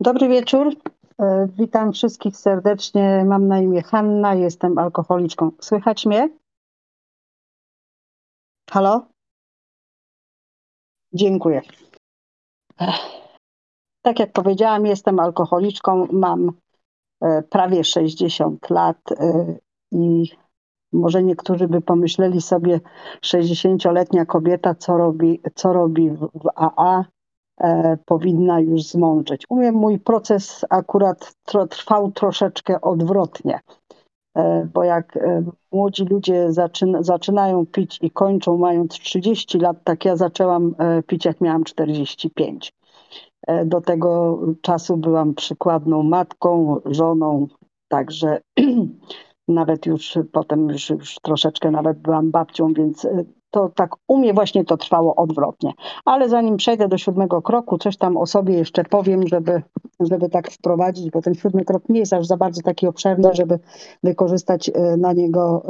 Dobry wieczór. E, Witam wszystkich serdecznie. Mam na imię Hanna, jestem alkoholiczką. Słychać mnie? Halo? Dziękuję. Tak jak powiedziałam, jestem alkoholiczką, mam e, prawie 60 lat e, i może niektórzy by pomyśleli sobie, 60-letnia kobieta, co robi, co robi w, AA, powinna już zmądrzeć. Umiem, mój proces akurat trwał troszeczkę odwrotnie, e, bo jak e, młodzi ludzie zaczyna, zaczynają pić i kończą mając 30 lat, tak ja zaczęłam e, pić jak miałam 45. E, do tego czasu byłam przykładną matką, żoną, także nawet już potem już, już troszeczkę nawet byłam babcią, więc e, to tak u mnie właśnie to trwało odwrotnie. Ale zanim przejdę do siódmego kroku, coś tam o sobie jeszcze powiem, żeby, żeby tak wprowadzić, bo ten siódmy krok nie jest aż za bardzo taki obszerny, żeby wykorzystać e, na niego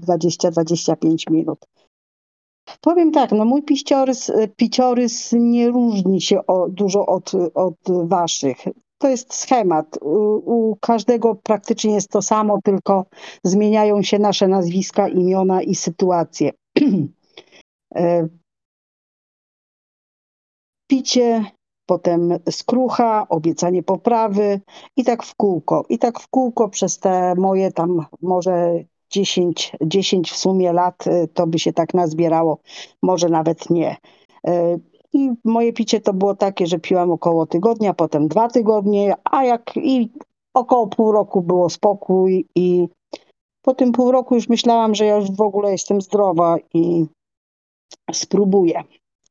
20-25 minut. Powiem tak, no mój piściorys, piciorys nie różni się o, dużo od, od waszych. To jest schemat. U każdego praktycznie jest to samo, tylko zmieniają się nasze nazwiska, imiona i sytuacje. E, Picie, potem skrucha, obiecanie poprawy i tak w kółko. I tak w kółko przez te moje tam może 10, 10 w sumie lat y, to by się tak nazbierało, może nawet nie. Y, I moje picie to było takie, że piłam około tygodnia, potem dwa tygodnie, a jak i około pół roku było spokój i po tym pół roku już myślałam, że ja już w ogóle jestem zdrowa i spróbuję.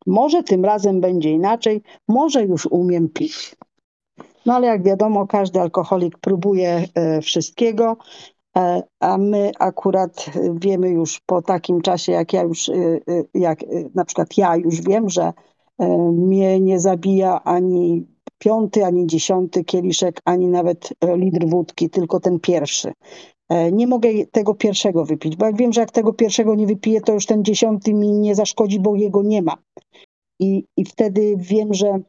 Może tym razem będzie inaczej, może już umiem pić. No ale jak wiadomo, każdy alkoholik próbuje e, wszystkiego, e, a my akurat wiemy już po takim czasie, jak ja już, e, e, jak e, na przykład ja już wiem, że e, mnie nie zabija ani piąty, ani dziesiąty kieliszek, ani nawet e, litr wódki, tylko ten pierwszy. E, Nie mogę tego pierwszego wypić, bo jak wiem, że jak tego pierwszego nie wypiję, to już ten dziesiąty mi nie zaszkodzi, bo jego nie ma. I, i wtedy wiem, że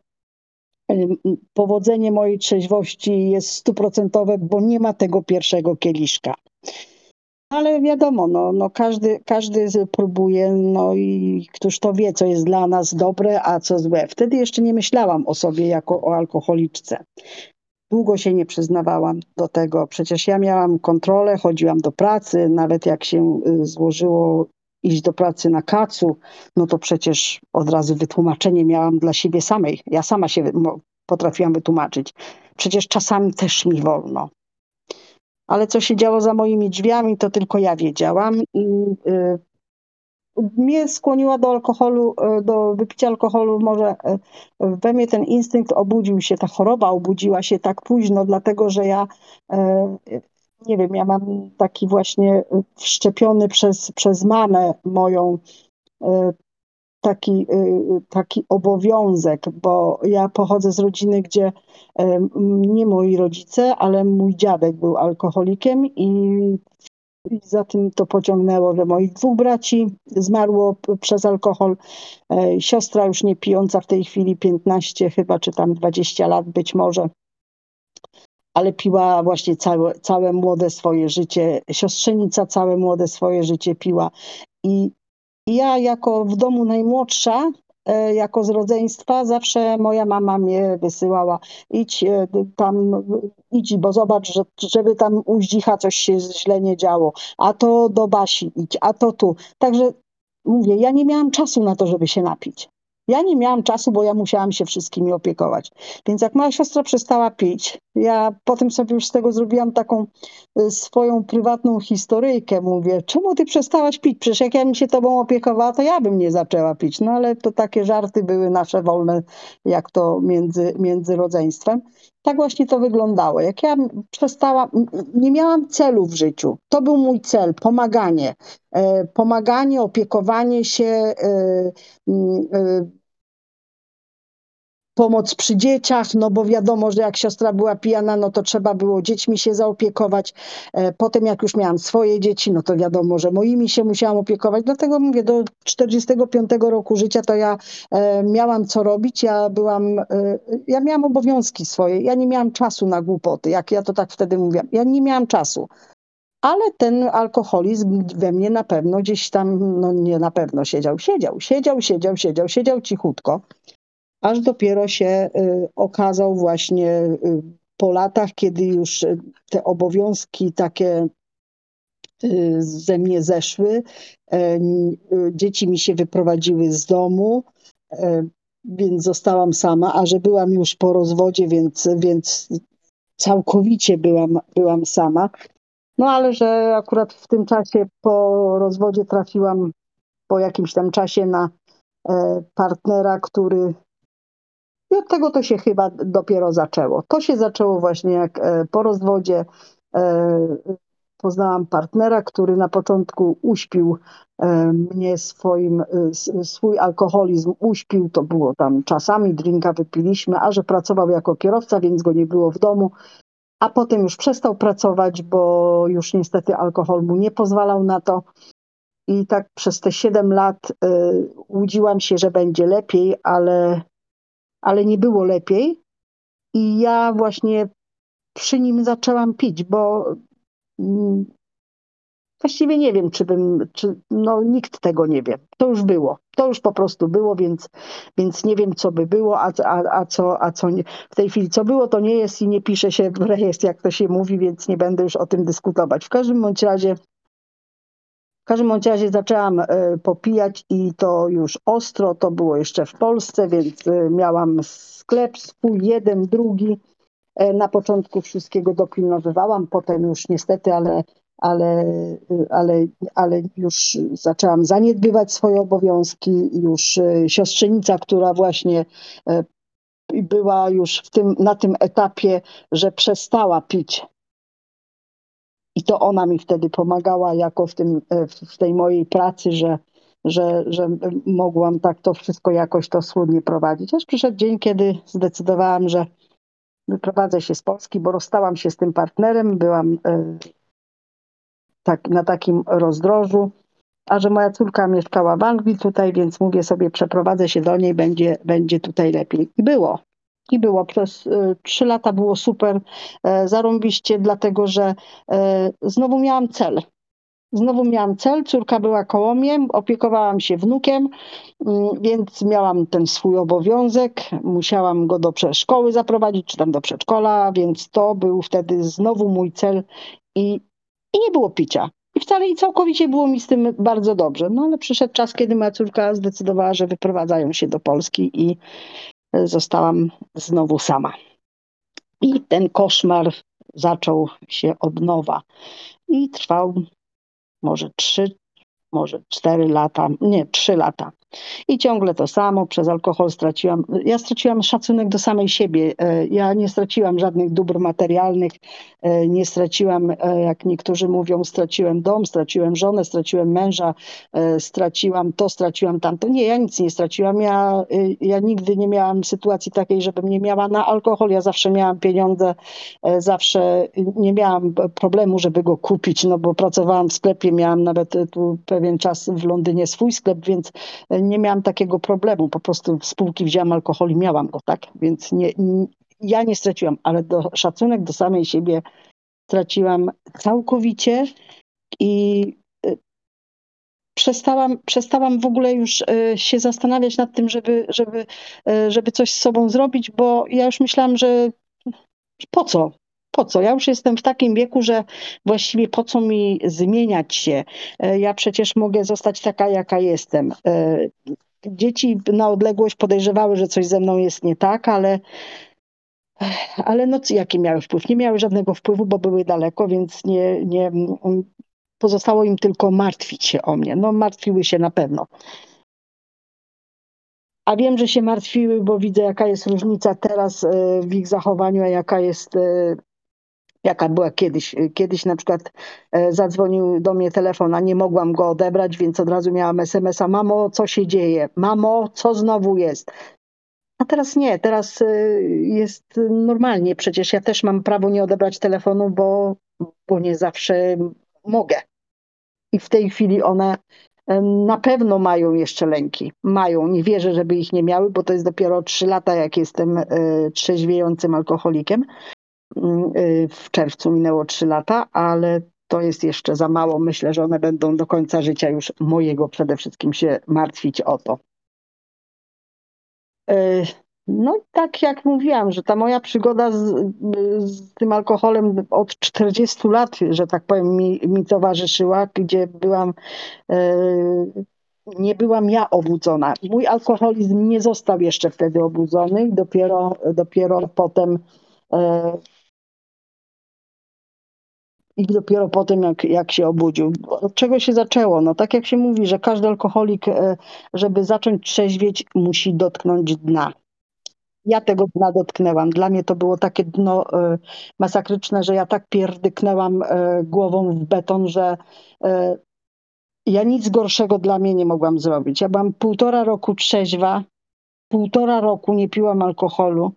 em, powodzenie mojej trzeźwości jest stuprocentowe, bo nie ma tego pierwszego kieliszka. Ale wiadomo, no, no każdy, każdy próbuje, no i któż to wie, co jest dla nas dobre, a co złe. Wtedy jeszcze nie myślałam o sobie jako o alkoholiczce. Długo się nie przyznawałam do tego. Przecież ja miałam kontrolę, chodziłam do pracy, nawet jak się y, złożyło iść do pracy na kacu, no to przecież od razu wytłumaczenie miałam dla siebie samej. Ja sama się potrafiłam wytłumaczyć. Przecież czasami też mi wolno. Ale co się działo za moimi drzwiami, to tylko ja wiedziałam i y, mnie skłoniła do alkoholu, e, do wypicia alkoholu, może e, we mnie ten instynkt obudził się, ta choroba obudziła się tak późno, dlatego że ja e, nie wiem, ja mam taki właśnie wszczepiony przez, przez mamę moją taki, taki obowiązek, bo ja pochodzę z rodziny, gdzie nie moi rodzice, ale mój dziadek był alkoholikiem i i za tym to pociągnęło, że moich dwóch braci zmarło przez alkohol. E, Siostra już nie pijąca w tej chwili 15 chyba, czy tam 20 lat być może, ale piła właśnie całe, całe młode swoje życie. Siostrzenica całe młode swoje życie piła. I ja jako w domu najmłodsza, e, jako z rodzeństwa, zawsze moja mama mnie wysyłała, idź e, tam, idź, bo zobacz, że, żeby tam u Zdzicha coś się źle nie działo, a to do Basi idź, a to tu. Także mówię, ja nie miałam czasu na to, żeby się napić. Ja nie miałam czasu, bo ja musiałam się wszystkimi opiekować. Więc jak moja siostra przestała pić, ja potem sobie już z tego zrobiłam taką y, swoją prywatną historyjkę. Mówię, czemu ty przestałaś pić? Przecież jak ja bym się tobą opiekowała, to ja bym nie zaczęła pić. No ale to takie żarty były nasze wolne, jak to między, między rodzeństwem. Tak właśnie to wyglądało. Jak ja przestałam, nie miałam celu w życiu. To był mój cel, pomaganie. E, Pomaganie, opiekowanie się, e, e, pomoc przy dzieciach, no bo wiadomo, że jak siostra była pijana, no to trzeba było dziećmi się zaopiekować. E, potem jak już miałam swoje dzieci, no to wiadomo, że moimi się musiałam opiekować. Dlatego mówię, do 45 roku życia to ja e, miałam co robić. Ja byłam, e, ja miałam obowiązki swoje. Ja nie miałam czasu na głupoty, jak ja to tak wtedy mówiłam. Ja nie miałam czasu. Ale ten alkoholizm we mnie na pewno gdzieś tam, no nie na pewno siedział, siedział, siedział, siedział, siedział, siedział cichutko aż dopiero się y, okazał właśnie y, po latach, kiedy już y, te obowiązki takie ze mnie zeszły. E, dzieci mi się wyprowadziły z domu, e, więc zostałam sama, a że byłam już po rozwodzie, więc, więc całkowicie byłam, byłam sama. No ale że akurat w tym czasie po rozwodzie trafiłam po jakimś tam czasie na e, partnera, który i od tego to się chyba dopiero zaczęło. To się zaczęło właśnie jak e, po rozwodzie e, poznałam partnera, który na początku uśpił e, mnie swoim, swój alkoholizm uśpił, to było tam czasami, drinka wypiliśmy, a że pracował jako kierowca, więc go nie było w domu, a potem już przestał pracować, bo już niestety alkohol mu nie pozwalał na to. I tak przez te 7 lat łudziłam się, że będzie lepiej, ale ale nie było lepiej. I ja właśnie przy nim zaczęłam pić, bo mm, właściwie nie wiem, czy bym, czy, no nikt tego nie wie. To już było. To już po prostu było, więc, więc nie wiem, co by było, a, a, a, co, a co nie. W tej chwili co było, to nie jest i nie pisze się w rejestr, jak to się mówi, więc nie będę już o tym dyskutować. W każdym bądź razie w każdym razie zaczęłam e, popijać i to już ostro, to było jeszcze w Polsce, więc e, miałam sklep swój, jeden, drugi. E, na początku wszystkiego dopilnowywałam, potem już niestety, ale, ale, ale, ale już zaczęłam zaniedbywać swoje obowiązki. Już siostrzenica, która właśnie była już w tym, na tym etapie, że przestała pić i to ona mi wtedy pomagała jako w, tym, e, w tej mojej pracy, że, że, że mogłam tak to wszystko jakoś to słodnie prowadzić. Aż przyszedł dzień, kiedy zdecydowałam, że wyprowadzę się z Polski, bo rozstałam się z tym partnerem, byłam e, tak, na takim rozdrożu, a że moja córka mieszkała w Anglii tutaj, więc mówię sobie, przeprowadzę się do niej, będzie, będzie tutaj lepiej. I było. I było przez y, trzy lata było super, e, zarąbiście, dlatego że e, znowu miałam cel. Znowu miałam cel, córka była koło mnie, opiekowałam się wnukiem, mm, więc miałam ten swój obowiązek, musiałam go do szkoły zaprowadzić, czy tam do przedszkola, więc to był wtedy znowu mój cel i, i nie było picia. I wcale i całkowicie było mi z tym bardzo dobrze. No ale przyszedł czas, kiedy moja córka zdecydowała, że wyprowadzają się do Polski i zostałam znowu sama. I ten koszmar zaczął się od nowa i trwał może trzy, może cztery lata, nie, trzy lata. I ciągle to samo, przez alkohol straciłam, ja straciłam szacunek do samej siebie. E, ja nie straciłam żadnych dóbr materialnych, e, nie straciłam, e, jak niektórzy mówią, straciłem dom, straciłem żonę, straciłem męża, straciłam to, straciłam tamto. Nie, ja nic nie straciłam. Ja, ja nigdy nie miałam sytuacji takiej, żebym nie miała na alkohol. Ja zawsze miałam pieniądze, zawsze nie miałam problemu, żeby go kupić, no bo pracowałam w sklepie, miałam nawet tu pewien czas w Londynie swój sklep, więc nie miałam takiego problemu. Po prostu z spółki wzięłam alkohol i miałam go, tak? Więc nie, nie, ja nie straciłam, ale do, szacunek do samej siebie straciłam całkowicie i y, przestałam, przestałam w ogóle już y, się zastanawiać nad tym, żeby, żeby, y, żeby coś z sobą zrobić, bo ja już myślałam, że po co? Po co? Ja już jestem w takim wieku, że właściwie po co mi zmieniać się? E, ja przecież mogę zostać taka, jaka jestem. E, dzieci na odległość podejrzewały, że coś ze mną jest nie tak, ale ale no jaki miały wpływ? Nie miały żadnego wpływu, bo były daleko, więc nie, nie pozostało im tylko martwić się o mnie. No martwiły się na pewno. A wiem, że się martwiły, bo widzę, jaka jest różnica teraz e, w ich zachowaniu, a jaka jest jaka była kiedyś. Kiedyś na przykład e, zadzwonił do mnie telefon, a nie mogłam go odebrać, więc od razu miałam SMS-a, mamo, co się dzieje? Mamo, co znowu jest? A teraz nie, teraz y, jest normalnie. Przecież ja też mam prawo nie odebrać telefonu, bo, bo nie zawsze mogę. I w tej chwili one na pewno mają jeszcze lęki. Mają. Nie wierzę, żeby ich nie miały, bo to jest dopiero trzy lata, jak jestem trzeźwiejącym alkoholikiem. Mm, y, w czerwcu minęło trzy lata, ale to jest jeszcze za mało. Myślę, że one będą do końca życia już mojego przede wszystkim się martwić o to. E, no tak jak mówiłam, że ta moja przygoda z, z, tym alkoholem od 40 lat, że tak powiem, mi, mi towarzyszyła, gdzie byłam, e, nie byłam ja obudzona. Mój alkoholizm nie został jeszcze wtedy obudzony i dopiero, dopiero potem i dopiero potem, jak, jak się obudził. Od czego się zaczęło? No tak jak się mówi, że każdy alkoholik, e, żeby zacząć trzeźwieć, musi dotknąć dna. Ja tego dna dotknęłam. Dla mnie to było takie dno e, masakryczne, że ja tak pierdyknęłam e, głową w beton, że ja nic gorszego dla mnie nie mogłam zrobić. Ja byłam półtora roku trzeźwa, półtora roku nie piłam alkoholu.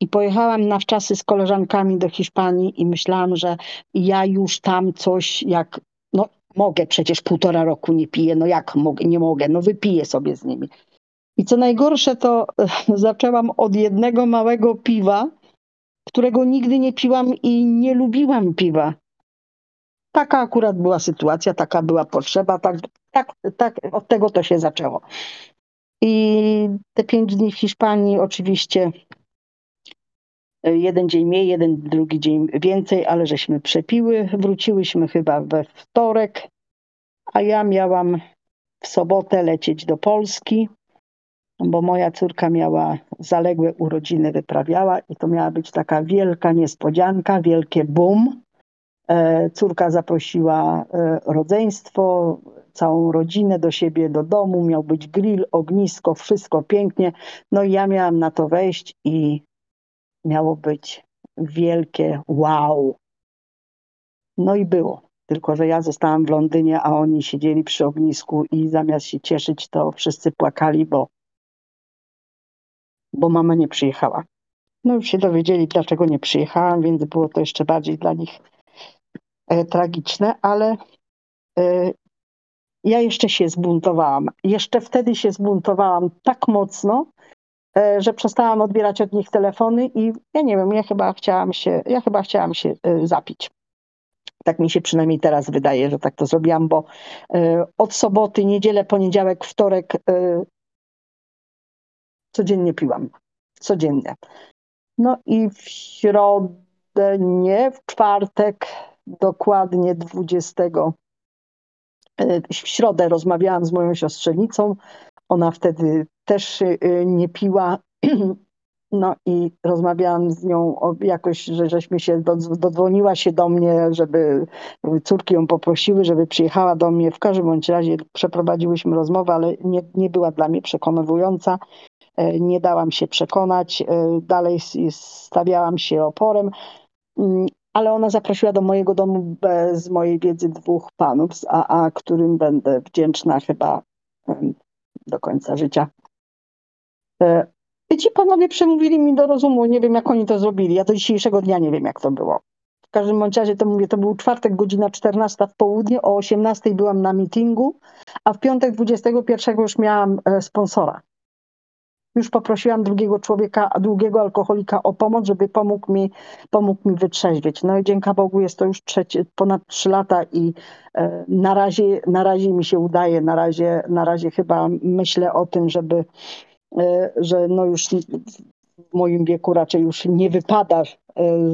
I pojechałam na wczasy z koleżankami do Hiszpanii i myślałam, że ja już tam coś jak, no mogę, przecież półtora roku nie piję, no jak mogę, nie mogę, no wypiję sobie z nimi. I co najgorsze, to zaczęłam od jednego małego piwa, którego nigdy nie piłam i nie lubiłam piwa. Taka akurat była sytuacja, taka była potrzeba, tak, tak, tak od tego to się zaczęło. I te pięć dni w Hiszpanii oczywiście jeden dzień mniej, jeden drugi dzień więcej, ale żeśmy przepiły. Wróciłyśmy chyba we wtorek, a ja miałam w sobotę lecieć do Polski, bo moja córka miała zaległe urodziny, wyprawiała i to miała być taka wielka niespodzianka, wielkie boom. E, córka zaprosiła e, rodzeństwo, całą rodzinę do siebie, do domu, miał być grill, ognisko, wszystko pięknie. No i ja miałam na to wejść i miało być wielkie wow. No i było. Tylko, że ja zostałam w Londynie, a oni siedzieli przy ognisku i zamiast się cieszyć, to wszyscy płakali, bo, bo mama nie przyjechała. No już się dowiedzieli, dlaczego nie przyjechałam, więc było to jeszcze bardziej dla nich e, tragiczne, ale e, ja jeszcze się zbuntowałam. Jeszcze wtedy się zbuntowałam tak mocno, że przestałam odbierać od nich telefony i ja nie wiem, ja chyba chciałam się, ja chyba chciałam się e, zapić. Tak mi się przynajmniej teraz wydaje, że tak to zrobiłam, bo e, od soboty, niedzielę, poniedziałek, wtorek codziennie piłam. Codziennie. No i w środę, nie, w czwartek, dokładnie 20. W środę rozmawiałam z moją siostrzenicą. Ona wtedy też y, nie piła. No i rozmawiałam z nią jakoś, że żeśmy się, dodzwoniła się do mnie, żeby córki ją poprosiły, żeby przyjechała do mnie. W każdym bądź razie przeprowadziłyśmy rozmowę, ale nie, nie była dla mnie przekonująca. E, nie dałam się przekonać, e, dalej stawiałam się oporem, mm, ale ona zaprosiła do mojego domu bez mojej wiedzy dwóch panów z AA, którym będę wdzięczna chyba do końca życia. E, I ci panowie przemówili mi do rozumu, nie wiem jak oni to zrobili. Ja do dzisiejszego dnia nie wiem jak to było. W każdym razie to mówię, to był czwartek, godzina 14 w południe, o 18 byłam na meetingu, a w piątek 21 już miałam e, sponsora. Już poprosiłam drugiego człowieka, drugiego alkoholika o pomoc, żeby pomógł mi, pomógł mi wytrzeźwieć. No i dzięki Bogu jest to już trzecie, ponad trzy lata i e, na razie, na razie mi się udaje, na razie, na razie chyba myślę o tym, żeby E, że no już w moim wieku raczej już nie wypada e,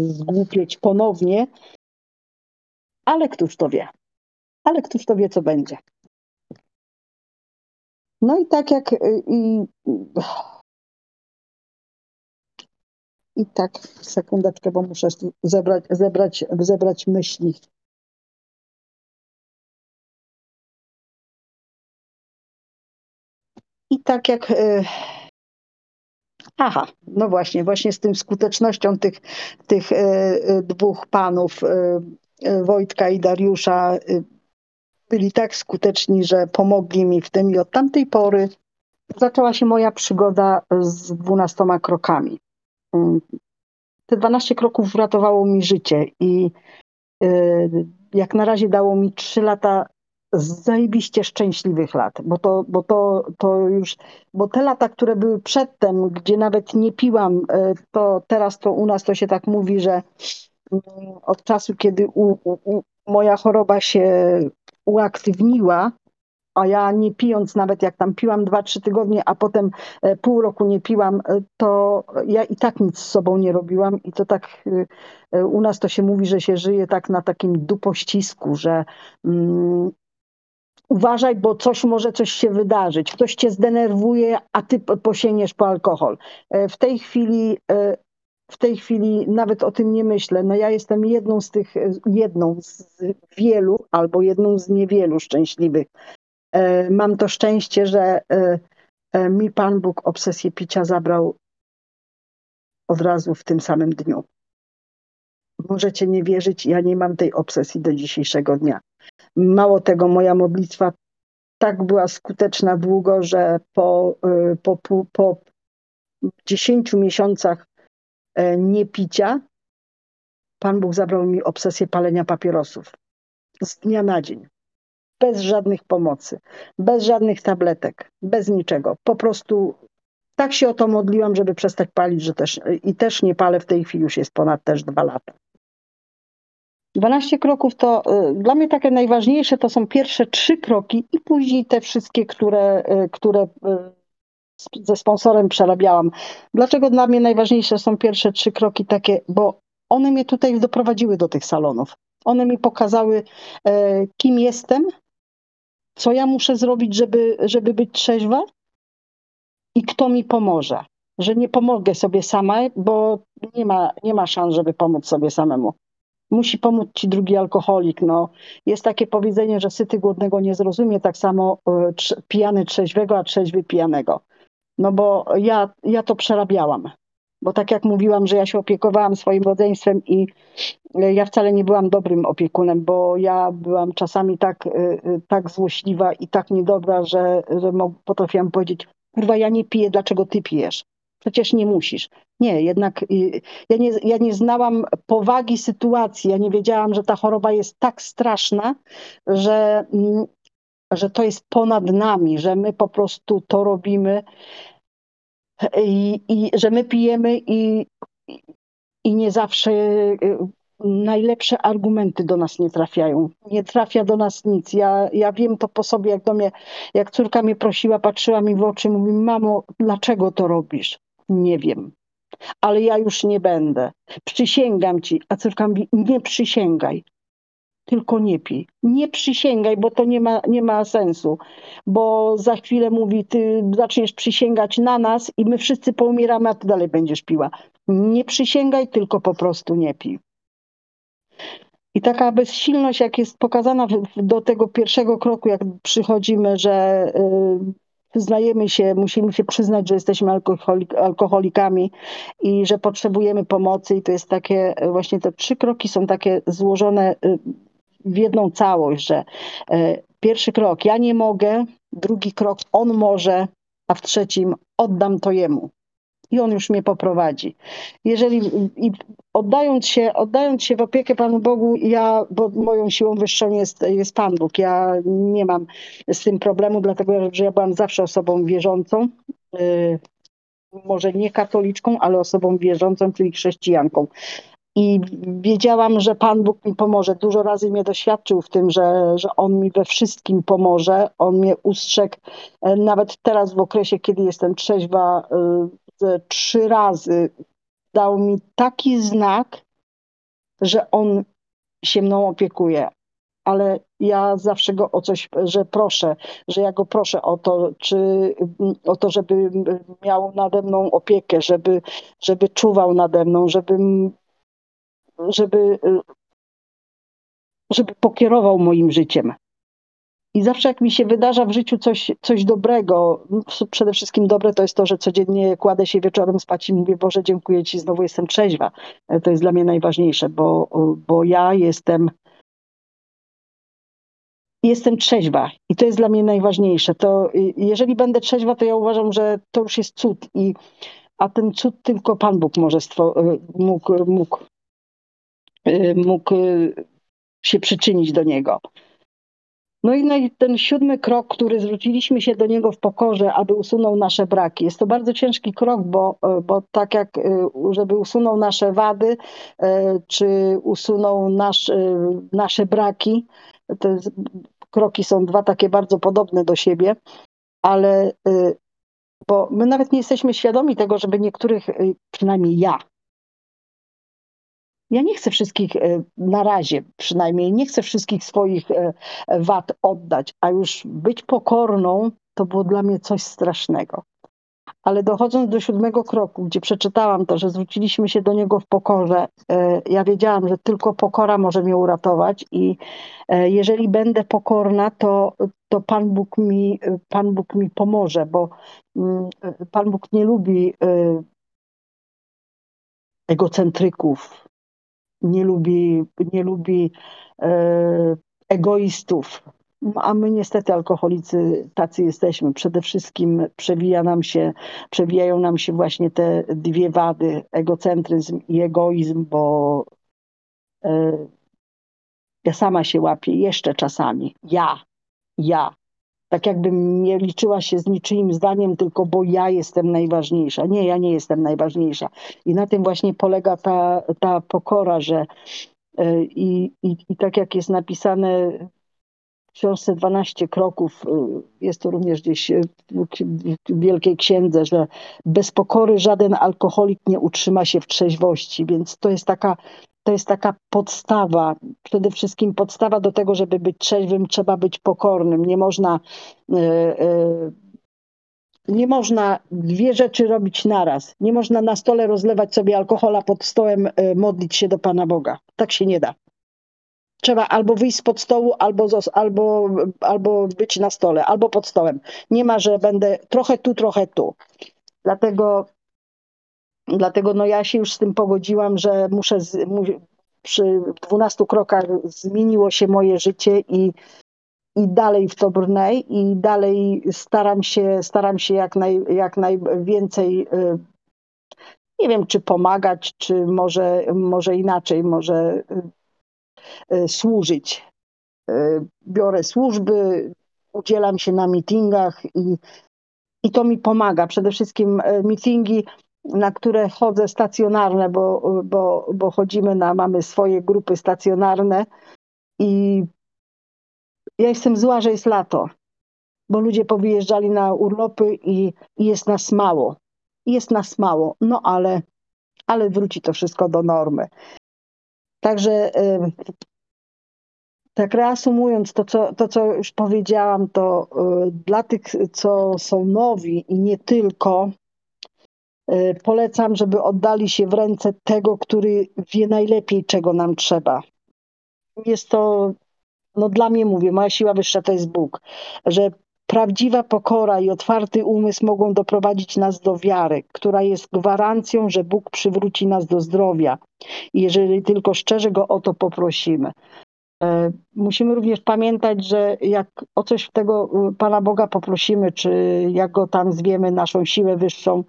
zgłupieć ponownie, ale któż to wie? Ale któż to wie, co będzie? No i tak jak e, i, i tak sekundeczkę, bo muszę zebrać, zebrać, zebrać myśli. I tak jak. E, aha, no właśnie, właśnie z tym skutecznością tych, tych e, dwóch panów, Wojtka i Dariusza, byli tak skuteczni, że pomogli mi w tym i od tamtej pory zaczęła się moja przygoda z dwunastoma krokami. Mm, te 12 kroków uratowało mi życie i y, jak na razie dało mi 3 lata zajebiście szczęśliwych lat, bo to, bo to, to już, bo te lata, które były przedtem, gdzie nawet nie piłam, y, to teraz to u nas to się tak mówi, że mm, od czasu, kiedy u, u, moja choroba się uaktywniła, a ja nie pijąc, nawet jak tam piłam dwa, trzy tygodnie, a potem e, pół roku nie piłam, e, to ja i tak nic z sobą nie robiłam. I to tak e, u nas to się mówi, że się żyje tak na takim dupościsku, że um, uważaj, bo coś może coś się wydarzyć. Ktoś cię zdenerwuje, a ty posięniesz po alkohol. W tej chwili w tej chwili nawet o tym nie myślę. No ja jestem jedną z tych, jedną z wielu albo jedną z niewielu szczęśliwych E, mam to szczęście, że e, e, mi Pan Bóg obsesję picia zabrał od razu w tym samym dniu. Możecie nie wierzyć, ja nie mam tej obsesji do dzisiejszego dnia. Mało tego, moja modlitwa tak była skuteczna długo, że po, po, po, po 10 miesiącach niepicia. Pan Bóg zabrał mi obsesję palenia papierosów. Z dnia na dzień. Bez żadnych pomocy, bez żadnych tabletek, bez niczego. Po prostu tak się o to modliłam, żeby przestać palić, że też i też nie palę. W tej chwili, już jest ponad też dwa lata. 12 kroków to y, dla mnie takie najważniejsze to są pierwsze trzy kroki i później te wszystkie, które, y, które ze sponsorem przerabiałam. Dlaczego dla mnie najważniejsze są pierwsze trzy kroki takie, bo one mnie tutaj doprowadziły do tych salonów. One mi pokazały, kim jestem, co ja muszę zrobić, żeby, żeby być trzeźwa i kto mi pomoże. Że nie pomogę sobie sama, bo nie ma, nie ma szans, żeby pomóc sobie samemu. Musi pomóc ci drugi alkoholik. No. Jest takie powiedzenie, że syty głodnego nie zrozumie, tak samo y, pijany trzeźwego, a trzeźwy pijanego. No bo ja, ja to przerabiałam. Bo tak jak mówiłam, że ja się opiekowałam swoim rodzeństwem i e, ja wcale nie byłam dobrym opiekunem, bo ja byłam czasami tak, e, e, tak złośliwa i tak niedobra, że, że potrafiłam powiedzieć, kurwa, ja nie piję, dlaczego ty pijesz? Przecież nie musisz. Nie, jednak ja nie, ja nie znałam powagi sytuacji. Ja nie wiedziałam, że ta choroba jest tak straszna, że, mm, że to jest ponad nami, że my po prostu to robimy i, i że my pijemy i, i nie zawsze y, najlepsze argumenty do nas nie trafiają. Nie trafia do nas nic. Ja, ja wiem to po sobie, jak do mnie, jak córka mnie prosiła, patrzyła mi w oczy, mówi, mamo, dlaczego to robisz? Nie wiem. Ale ja już nie będę. Przysięgam ci. A córka mówi, nie przysięgaj tylko nie pij. Nie przysięgaj, bo to nie ma, nie ma sensu, bo za chwilę mówi, ty zaczniesz przysięgać na nas i my wszyscy poumieramy, a ty dalej będziesz piła. Nie przysięgaj, tylko po prostu nie pij. I taka bezsilność, jak jest pokazana do tego pierwszego kroku, jak przychodzimy, że przyznajemy się, musimy się przyznać, że jesteśmy alkoholik, alkoholikami i że potrzebujemy pomocy. I to jest takie, właśnie te trzy kroki są takie złożone y, w jedną całość, że e, pierwszy krok ja nie mogę, drugi krok on może, a w trzecim oddam to jemu. I on już mnie poprowadzi. Jeżeli i oddając się, oddając się w opiekę Panu Bogu, ja, bo moją siłą wyższą jest, jest Pan Bóg. Ja nie mam z tym problemu, dlatego że ja byłam zawsze osobą wierzącą. Yy, może nie katoliczką, ale osobą wierzącą, czyli chrześcijanką i wiedziałam, że Pan Bóg mi pomoże. Dużo razy mnie doświadczył w tym, że, że On mi we wszystkim pomoże. On mnie ustrzegł. E, nawet teraz w okresie, kiedy jestem trzeźwa, e, trzy razy dał mi taki znak, że On się mną opiekuje. Ale ja zawsze go o coś, że proszę, że ja go proszę o to, czy o to, żeby miał nade mną opiekę, żeby, żeby czuwał nade mną, żebym żeby, żeby pokierował moim życiem. I zawsze jak mi się wydarza w życiu coś, coś dobrego, przede wszystkim dobre to jest to, że codziennie kładę się wieczorem spać i mówię, Boże, dziękuję Ci, znowu jestem trzeźwa. To jest dla mnie najważniejsze, bo, bo ja jestem jestem trzeźwa i to jest dla mnie najważniejsze. To jeżeli będę trzeźwa, to ja uważam, że to już jest cud i a ten cud tylko Pan Bóg może stwo- mógł, mógł, mógł się przyczynić do niego. No i ten siódmy krok, który zwróciliśmy się do niego w pokorze, aby usunął nasze braki. Jest to bardzo ciężki krok, bo, bo tak jak żeby usunął nasze wady, czy usunął nasz, nasze braki, te kroki są dwa takie bardzo podobne do siebie, ale bo my nawet nie jesteśmy świadomi tego, żeby niektórych, przynajmniej ja, ja nie chcę wszystkich, e, na razie przynajmniej, nie chcę wszystkich swoich e, wad oddać, a już być pokorną to było dla mnie coś strasznego. Ale dochodząc do siódmego kroku, gdzie przeczytałam to, że zwróciliśmy się do niego w pokorze, e, ja wiedziałam, że tylko pokora może mnie uratować i jeżeli będę pokorna, to, to Pan, Bóg mi, Pan Bóg mi pomoże, bo mm, Pan Bóg nie lubi egocentryków, nie lubi, nie lubi e, egoistów. A my niestety alkoholicy tacy jesteśmy. Przede wszystkim przewija nam się, przewijają nam się właśnie te dwie wady, egocentryzm i egoizm, bo e, ja sama się łapię jeszcze czasami. Ja, ja, tak jakbym nie liczyła się z niczyim zdaniem, tylko bo ja jestem najważniejsza. Nie, ja nie jestem najważniejsza. I na tym właśnie polega ta, ta pokora, że e, i, i, i tak jak jest napisane w książce 12 kroków, e, jest to również gdzieś w Wielkiej Księdze, że bez pokory żaden alkoholik nie utrzyma się w trzeźwości, więc to jest taka to jest taka podstawa, przede wszystkim podstawa do tego, żeby być trzeźwym, trzeba być pokornym. Nie można, e, e, nie można dwie rzeczy robić naraz. Nie można na stole rozlewać sobie alkohola pod stołem, e, modlić się do Pana Boga. Tak się nie da. Trzeba albo wyjść spod stołu, albo, albo, albo być na stole, albo pod stołem. Nie ma, że będę trochę tu, trochę tu. Dlatego Dlatego no ja się już z tym pogodziłam, że muszę z, mu, przy 12 krokach zmieniło się moje życie i, i dalej w to brnę i dalej staram się, staram się jak, naj, jak najwięcej y, nie wiem, czy pomagać, czy może, może inaczej, może y, y, służyć. Biorę służby, udzielam się na meetingach i, i to mi pomaga. Przede wszystkim meetingi na które chodzę stacjonarne, bo, bo, bo chodzimy na, mamy swoje grupy stacjonarne i ja jestem zła, że jest lato, bo ludzie powyjeżdżali na urlopy i, i jest nas mało. Jest nas mało, no ale, ale wróci to wszystko do normy. Także tak reasumując to co, to, co już powiedziałam, to y, dla tych, co są nowi i nie tylko, polecam, żeby oddali się w ręce tego, który wie najlepiej, czego nam trzeba. Jest to, no dla mnie mówię, moja siła wyższa to jest Bóg, że prawdziwa pokora i otwarty umysł mogą doprowadzić nas do wiary, która jest gwarancją, że Bóg przywróci nas do zdrowia, jeżeli tylko szczerze go o to poprosimy. E, musimy również pamiętać, że jak o coś tego y, Pana Boga poprosimy, czy jak go tam zwiemy, naszą siłę wyższą,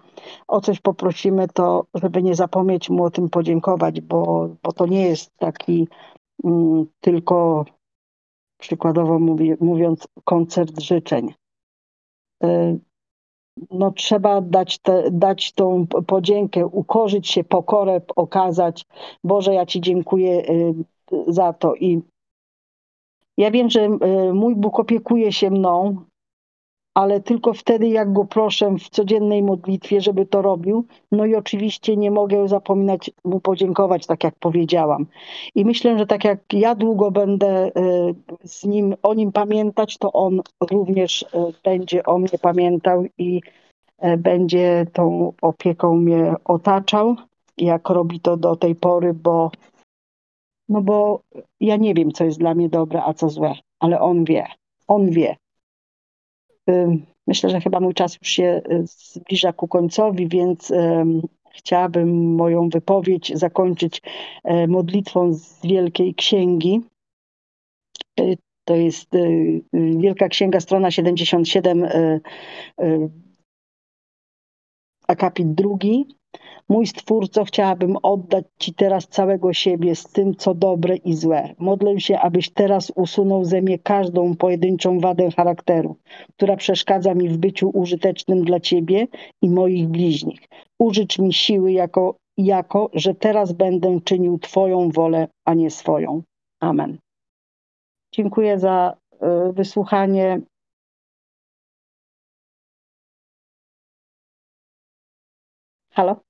o coś poprosimy, to żeby nie zapomnieć mu o tym podziękować, bo, bo to nie jest taki mm, tylko przykładowo mówi, mówiąc koncert życzeń. E, no, trzeba dać, te, dać tą podziękę, ukorzyć się, pokorę okazać. Boże, ja Ci dziękuję y, za to i ja wiem, że e, mój Bóg opiekuje się mną, ale tylko wtedy, jak go proszę w codziennej modlitwie, żeby to robił. No i oczywiście nie mogę zapominać mu podziękować, tak jak powiedziałam. I myślę, że tak jak ja długo będę e, z nim, o nim pamiętać, to on również e, będzie o mnie pamiętał i będzie tą opieką mnie otaczał, jak robi to do tej pory, bo no bo ja nie wiem, co jest dla mnie dobre, a co złe, ale on wie. On wie. Myślę, że chyba mój czas już się y, zbliża ku końcowi, więc chciałabym moją wypowiedź zakończyć e, modlitwą z Wielkiej Księgi. Y, To jest y, Wielka Księga, strona 77, y, y, akapit drugi. Mój Stwórco, chciałabym oddać Ci teraz całego siebie z tym, co dobre i złe. Modlę się, abyś teraz usunął ze mnie każdą pojedynczą wadę charakteru, która przeszkadza mi w byciu użytecznym dla Ciebie i moich bliźnich. Użycz mi siły jako, jako że teraz będę czynił Twoją wolę, a nie swoją. Amen. Dziękuję za y, wysłuchanie. Halo?